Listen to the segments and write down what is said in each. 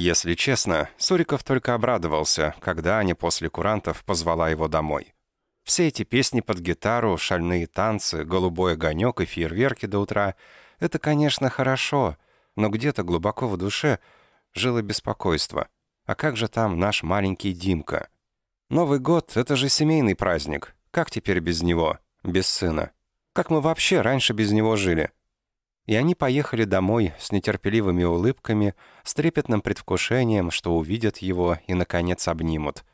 Если честно, Суриков только обрадовался, когда Аня после курантов позвала его домой. Все эти песни под гитару, шальные танцы, голубой огонек и фейерверки до утра — это, конечно, хорошо, но где-то глубоко в душе жило беспокойство. А как же там наш маленький Димка? Новый год — это же семейный праздник. Как теперь без него, без сына? Как мы вообще раньше без него жили?» И они поехали домой с нетерпеливыми улыбками, с трепетным предвкушением, что увидят его и, наконец, обнимут.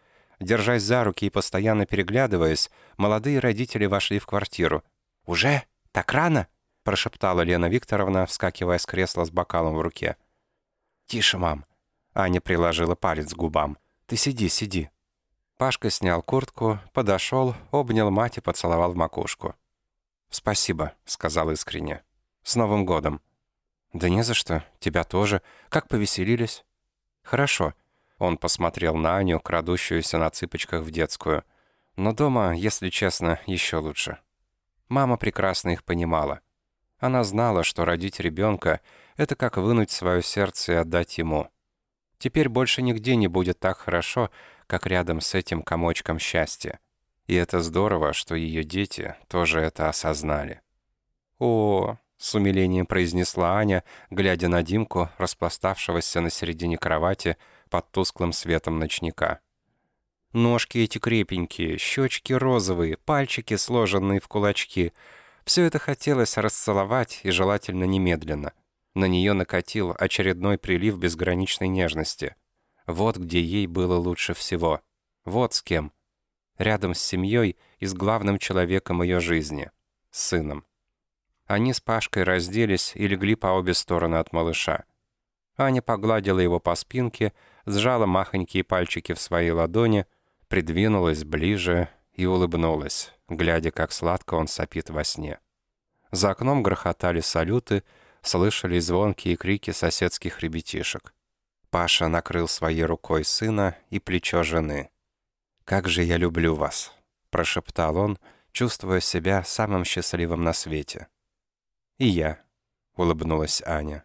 Держась за руки и постоянно переглядываясь, молодые родители вошли в квартиру. «Уже? Так рано?» — прошептала Лена Викторовна, вскакивая с кресла с бокалом в руке. «Тише, мам!» — Аня приложила палец к губам. «Ты сиди, сиди!» Пашка снял куртку, подошел, обнял мать и поцеловал в макушку. «Спасибо», — сказал искренне. «С Новым годом!» «Да не за что. Тебя тоже. Как повеселились?» «Хорошо». Он посмотрел на Аню, крадущуюся на цыпочках в детскую. Но дома, если честно, еще лучше. Мама прекрасно их понимала. Она знала, что родить ребенка — это как вынуть свое сердце и отдать ему. Теперь больше нигде не будет так хорошо, как рядом с этим комочком счастья. И это здорово, что ее дети тоже это осознали. «О, с умилением произнесла Аня, глядя на Димку, распластавшегося на середине кровати под тусклым светом ночника. Ножки эти крепенькие, щечки розовые, пальчики сложенные в кулачки. Все это хотелось расцеловать и желательно немедленно. На нее накатил очередной прилив безграничной нежности. Вот где ей было лучше всего. Вот с кем. Рядом с семьей и с главным человеком ее жизни. Сыном. Они с Пашкой разделись и легли по обе стороны от малыша. Аня погладила его по спинке, сжала махонькие пальчики в своей ладони, придвинулась ближе и улыбнулась, глядя, как сладко он сопит во сне. За окном грохотали салюты, слышали звонкие крики соседских ребятишек. Паша накрыл своей рукой сына и плечо жены. «Как же я люблю вас!» — прошептал он, чувствуя себя самым счастливым на свете. «И я», — улыбнулась Аня.